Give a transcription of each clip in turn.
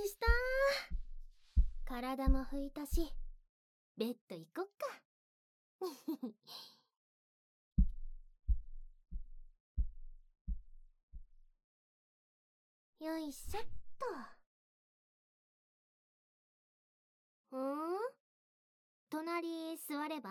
りした。体も拭いたしベッド行こっか。よいしょっと。ん？隣座れば？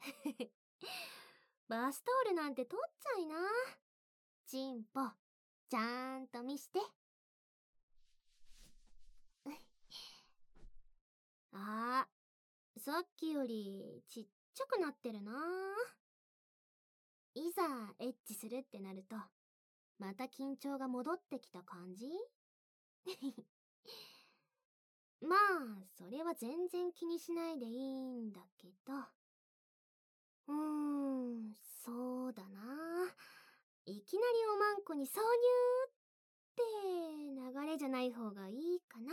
バスタオルなんて取っちゃいな。チンポ、ちゃんと見して。あさっきよりちっちゃくなってるないざエッチするってなると、また緊張が戻ってきた感じ？まあ、それは全然気にしないでいいんだけど。うーん、そうだな。いきなりおまんこに挿入って流れじゃない方がいいかな。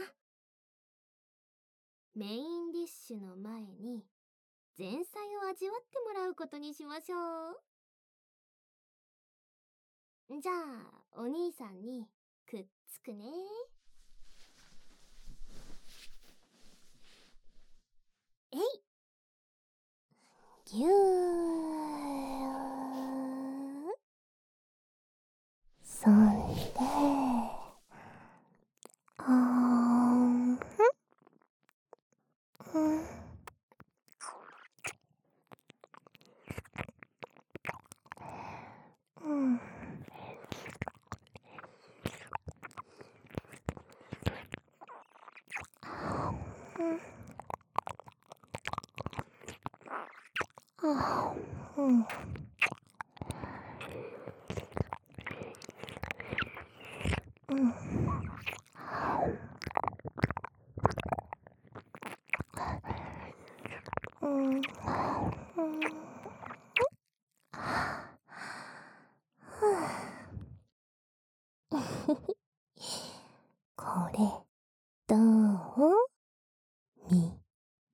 メインディッシュの前に前菜を味わってもらうことにしましょう。じゃあ、お兄さんにくっつくね。えいぎゅーそんで、あーん、うん。うんうん。これ、どう？み、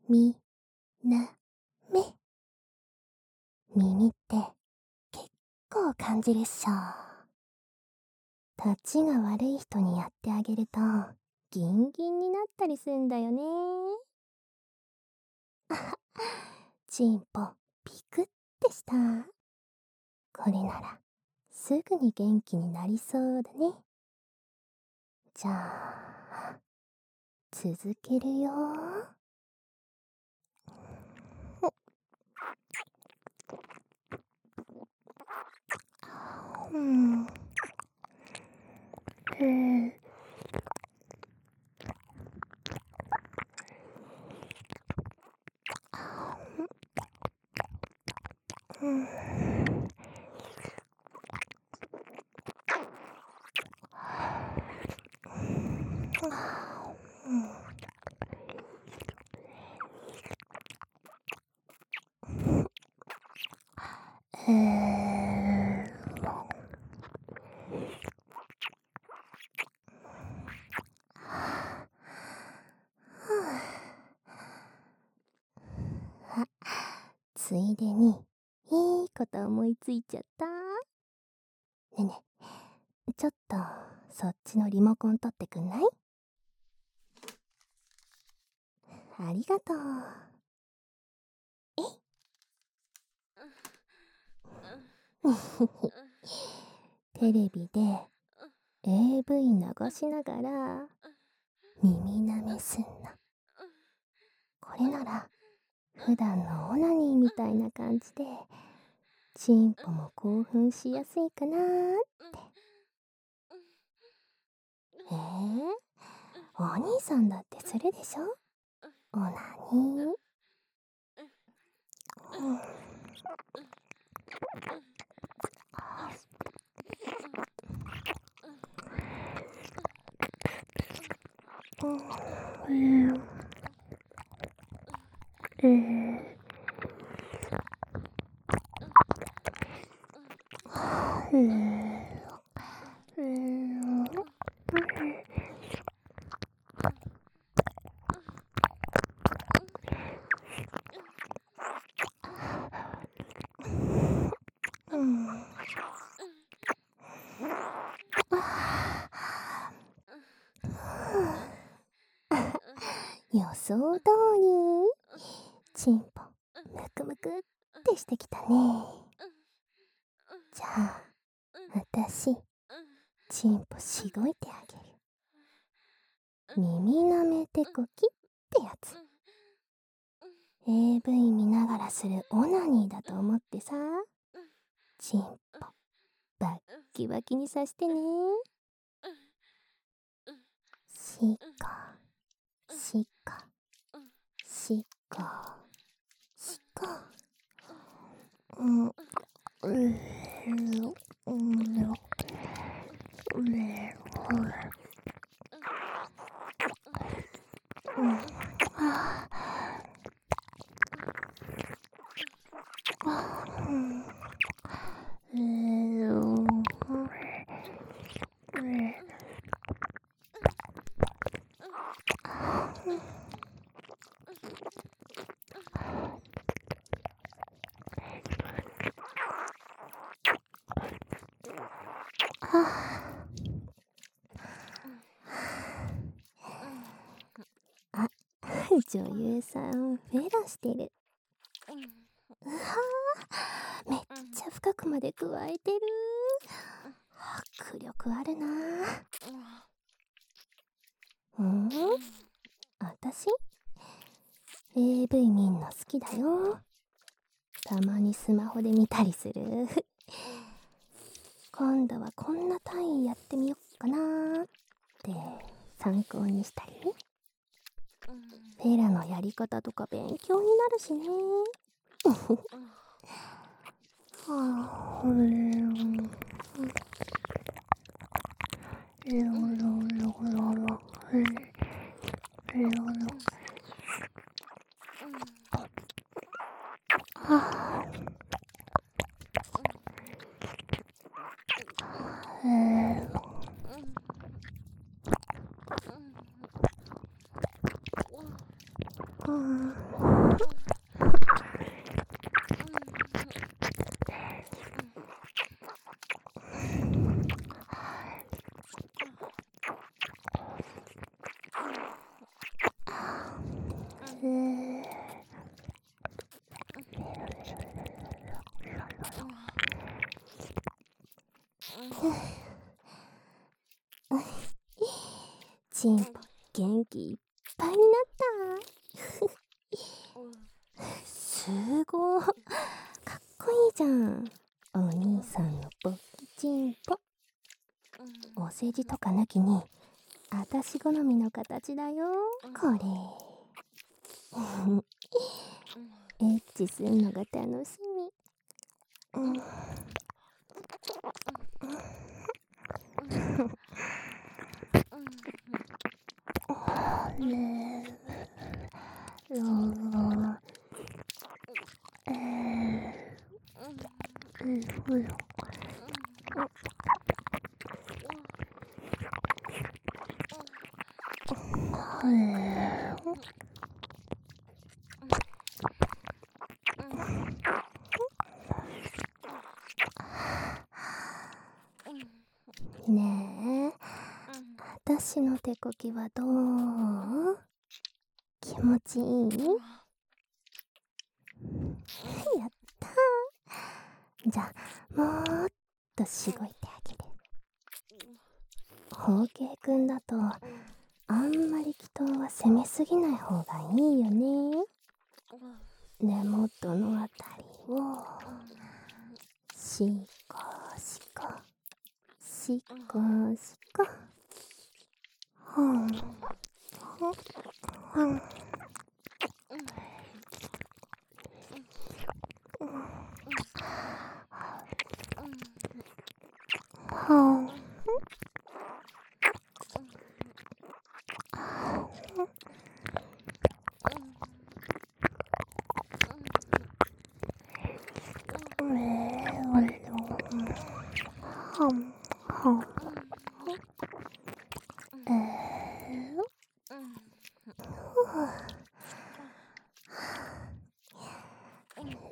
み、な、め。耳って結構感じるっしょ。立ちが悪い人にやってあげると、ギンギンになったりすんだよね。あは、チンポ、ピクってした。これなら、すぐに元気になりそうだね。じゃあ、続けるよ。うん。うん。ついでに、いいこと思いついちゃった？ねえねえ、ちょっと、そっちのリモコン取ってくんない？ありがとう。え？い テレビで AV 流しながら耳舐めすんの。これなら普段のオナニーみたいな感じでチンポも興奮しやすいかなーって。えー、お兄さんだってするでしょ？オナニー、うん、うん。う。う。予想通り。ってしてきたね。じゃあ私チンポしごいてあげる。耳なめてこきってやつ。AV 見ながらするオナニーだと思ってさ。チンポバッキバキにさしてね。しかしかしかしかう女優さんフェラしてる。うわーめっちゃ深くまで加えてる。迫力あるなうん？私？AV 見んの好きだよ。たまにスマホで見たりする。今度はこんな単位やってみよっかなーって参考にしたり。ねフェラのやり方とか勉強になるしね。はあうんチンポ元気いっぱいになった？すごいかっこいいじゃん。お兄さんのポッキチンポ。お世辞とかなきにあたし好みの形だよ。これ。エッチするのが楽しみ、うんねえ。私の手こきはどう？気持ちいい？やったじゃあもっとしごいてあげるホウケイくんだとあんまり祈祷は攻めすぎない方がいいよね。根元のあたりをしこしこしこしこほんほんほん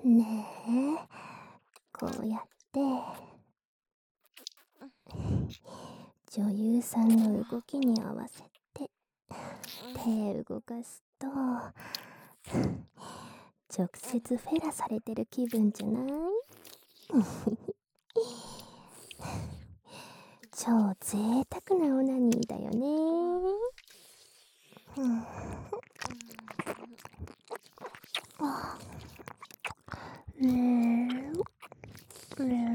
ねえこうやって。女優さんの動きに合わせて手動かしと直接フェラされてる気分じゃない？超贅沢なオナニーだよね。うん。あ No. No.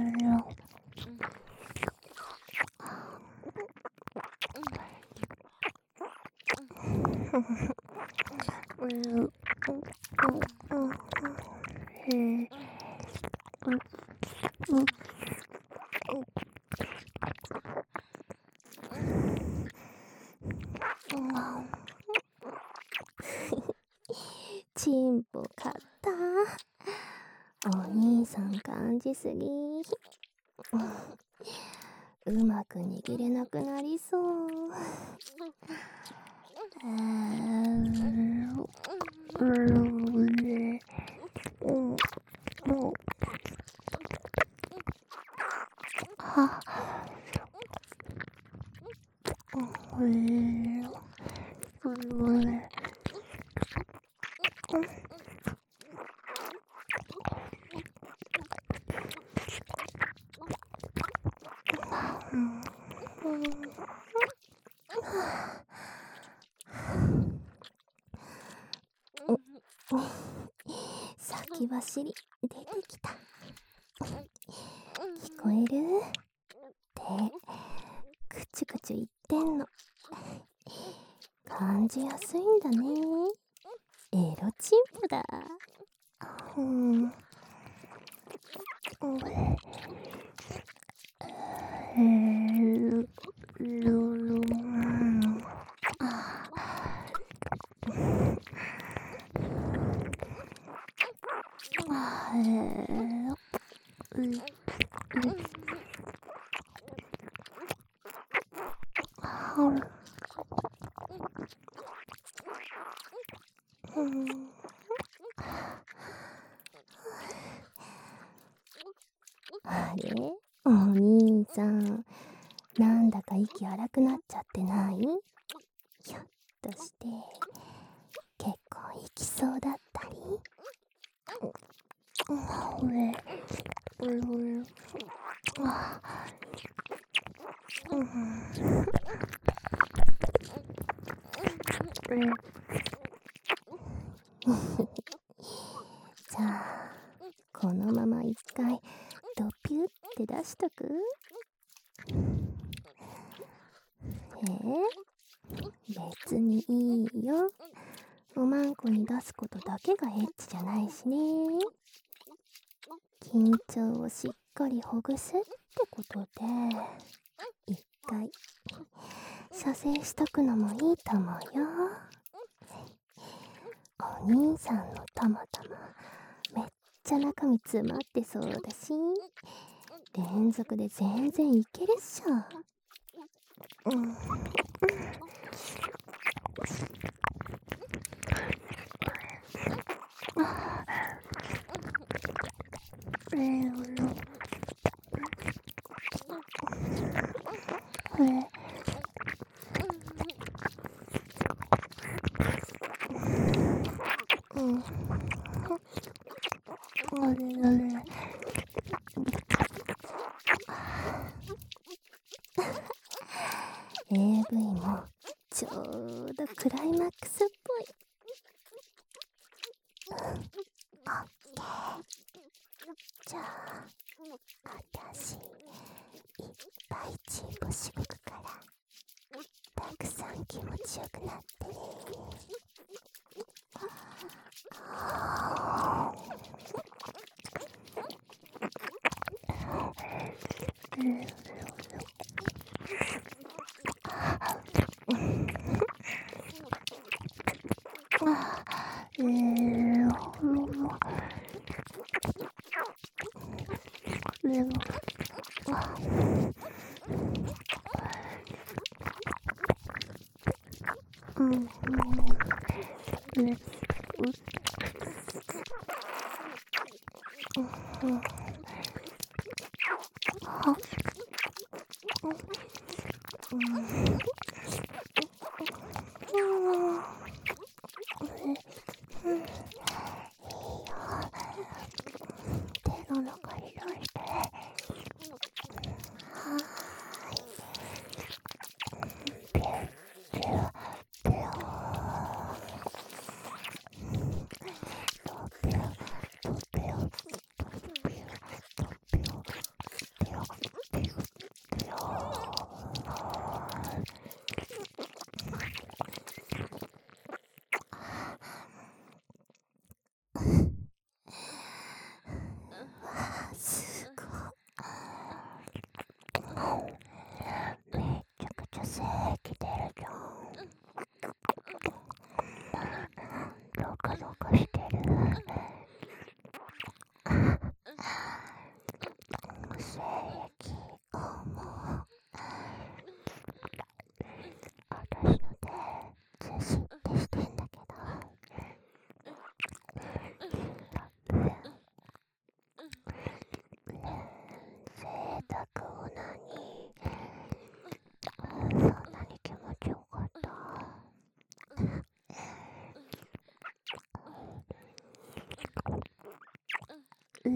じすぎうまく握れなくなりそう。先走り出てきた。聞こえる？ってくちゅくちゅ言ってんの。感じやすいんだね。エロチンポだ。うんれお兄さん、なんだか息荒くなっちゃってないひょっとして、結構行きそうだったり俺、俺、俺、あ、うん。じゃあこのまま一回ドピュって出しとくえー、別にいいよおまんこに出すことだけがエッチじゃないしね緊張をしっかりほぐすってことで一回射精しとくのもいいと思うよ。お兄さんのたまたまめっちゃ中身詰まってそうだし連続で全然いけるっしょ。うん。クえー、ろろ。 음. あ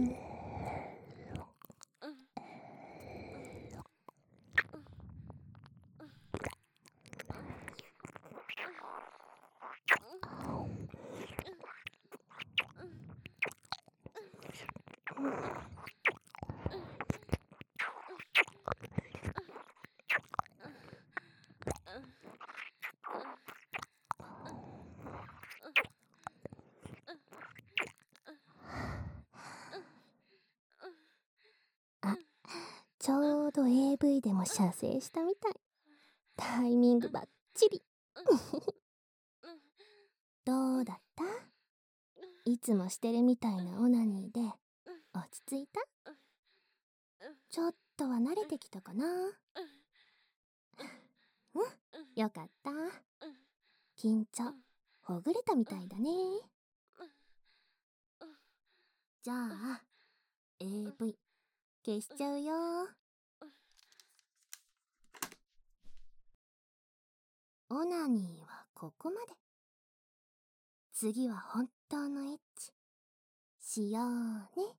ちょうど AV でも射精したみたい。タイミングばっちりどうだったいつもしてるみたいなオナニーで落ち着いたちょっとは慣れてきたかなうん。よかった緊張ほぐれたみたいだねじゃあ AV 消しちゃうよオナニーはここまで。次は本当のエッチ。しようね。